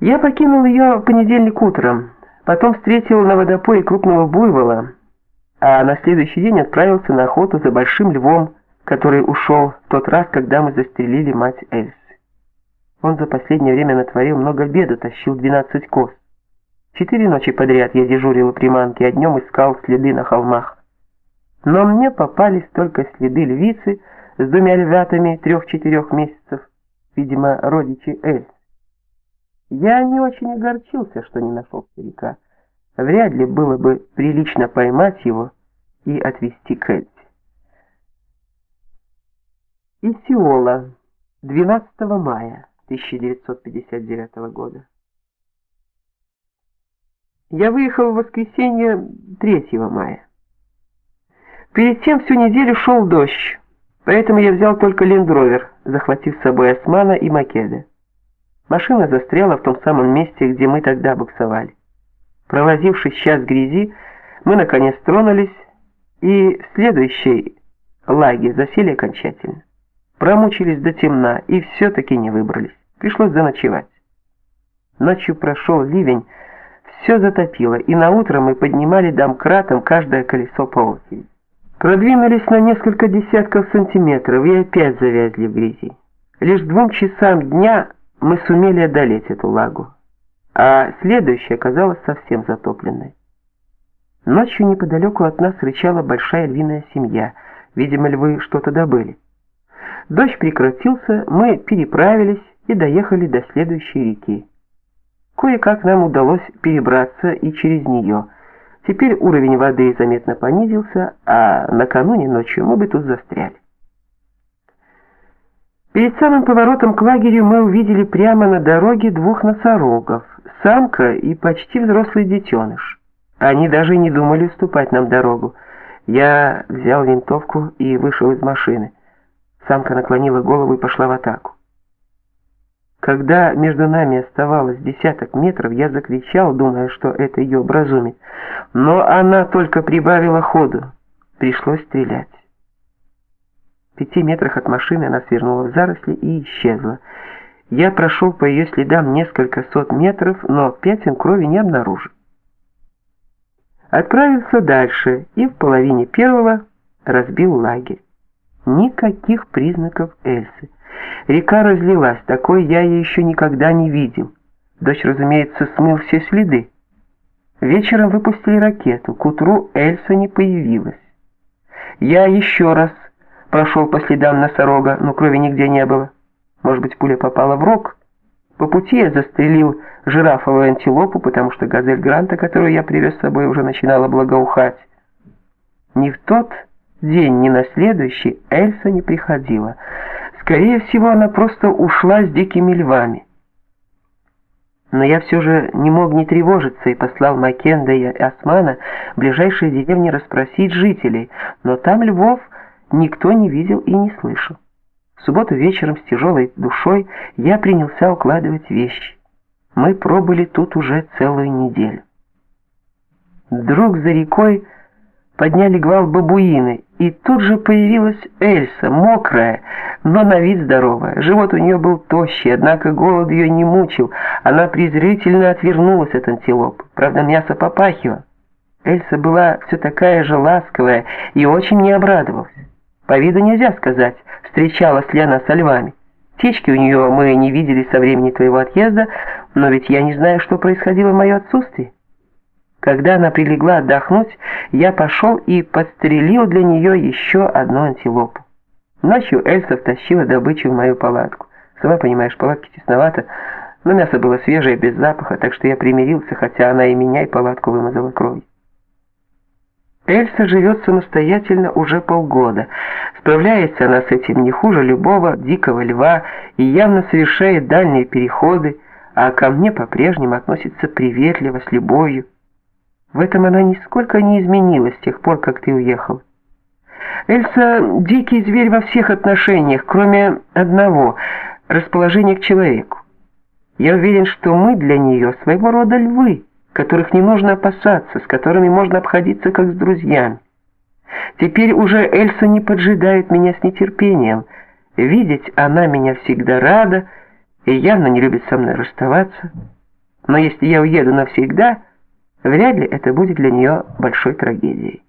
Я покинул ее в понедельник утром, потом встретил на водопое крупного буйвола, а на следующий день отправился на охоту за большим львом, который ушел в тот раз, когда мы застрелили мать Эльсы. Он за последнее время натворил много бед, тащил 12 коз. Четыре ночи подряд я дежурил у приманки, а днем искал следы на холмах. Но мне попались только следы львицы с двумя львятами трех-четырех месяцев, видимо, родичи Эльс. Я не очень огорчился, что не нашел старика. Вряд ли было бы прилично поймать его и отвезти к Эльсе. Исиола, 12 мая 1959 года. Я выехал в воскресенье 3 мая. Перед тем всю неделю шел дождь, поэтому я взял только лендровер, захватив с собой османа и македа. Машина застряла в том самом месте, где мы тогда буксовали. Провозившись час грязи, мы наконец тронулись и в следующей лаге засели окончательно. Промучились до темна и все-таки не выбрались. Пришлось заночевать. Ночью прошел ливень, все затопило, и на утро мы поднимали домкратом каждое колесо по очереди. Продвинулись на несколько десятков сантиметров и опять завязли в грязи. Лишь двум часам дня мы сумели одолеть эту лагу, а следующая оказалась совсем затопленной. Ночью неподалеку от нас рычала большая львиная семья. Видимо, львы что-то добыли. Дождь прекратился, мы переправились и доехали до следующей реки. Кое-как нам удалось перебраться и через нее. Теперь уровень воды заметно понизился, а накануне ночью мы бы тут застряли. Перед самым поворотом к лагерю мы увидели прямо на дороге двух носорогов, самка и почти взрослый детеныш. Они даже не думали уступать нам дорогу. Я взял винтовку и вышел из машины. Самка наклонила голову и пошла в атаку. Когда между нами оставалось десяток метров, я закричал, думая, что это ее образумит. Но она только прибавила ходу. Пришлось стрелять пяти метрах от машины она свернула в заросли и исчезла. Я прошел по ее следам несколько сот метров, но пятен крови не обнаружил. Отправился дальше и в половине первого разбил лагерь. Никаких признаков Эльсы. Река разлилась, такой я ее еще никогда не видел. Дождь, разумеется, смыл все следы. Вечером выпустили ракету, к утру Эльса не появилась. Я еще раз прошел по следам носорога, но крови нигде не было. Может быть, пуля попала в рог? По пути я застрелил жирафовую антилопу, потому что газель Гранта, которую я привез с собой, уже начинала благоухать. Ни в тот день, ни на следующий Эльса не приходила. Скорее всего, она просто ушла с дикими львами. Но я все же не мог не тревожиться и послал Макенда и Османа в ближайшие деревни расспросить жителей, но там львов никто не видел и не слышал. В субботу вечером с тяжелой душой я принялся укладывать вещи. Мы пробыли тут уже целую неделю. Вдруг за рекой подняли гвал бабуины, и тут же появилась Эльса, мокрая, но на вид здоровая. Живот у нее был тощий, однако голод ее не мучил. Она презрительно отвернулась от антилопы. Правда, мясо попахивало. Эльса была все такая же ласковая и очень не обрадовалась. По виду нельзя сказать, встречалась ли она со львами. Птички у нее мы не видели со времени твоего отъезда, но ведь я не знаю, что происходило в мое отсутствие. Когда она прилегла отдохнуть, я пошел и подстрелил для нее еще одну антилопу. Ночью Эльса втащила добычу в мою палатку. Сама понимаешь, палатки тесновато, но мясо было свежее, без запаха, так что я примирился, хотя она и меня, и палатку вымазала кровью. Эльса живет самостоятельно уже полгода. Справляется она с этим не хуже любого дикого льва и явно совершает дальние переходы, а ко мне по-прежнему относится приветливо, с любовью. В этом она нисколько не изменилась с тех пор, как ты уехал. Эльса – дикий зверь во всех отношениях, кроме одного – расположения к человеку. Я уверен, что мы для нее своего рода львы которых не нужно опасаться, с которыми можно обходиться как с друзьями. Теперь уже Эльса не поджидает меня с нетерпением. Видеть она меня всегда рада и явно не любит со мной расставаться. Но если я уеду навсегда, вряд ли это будет для нее большой трагедией.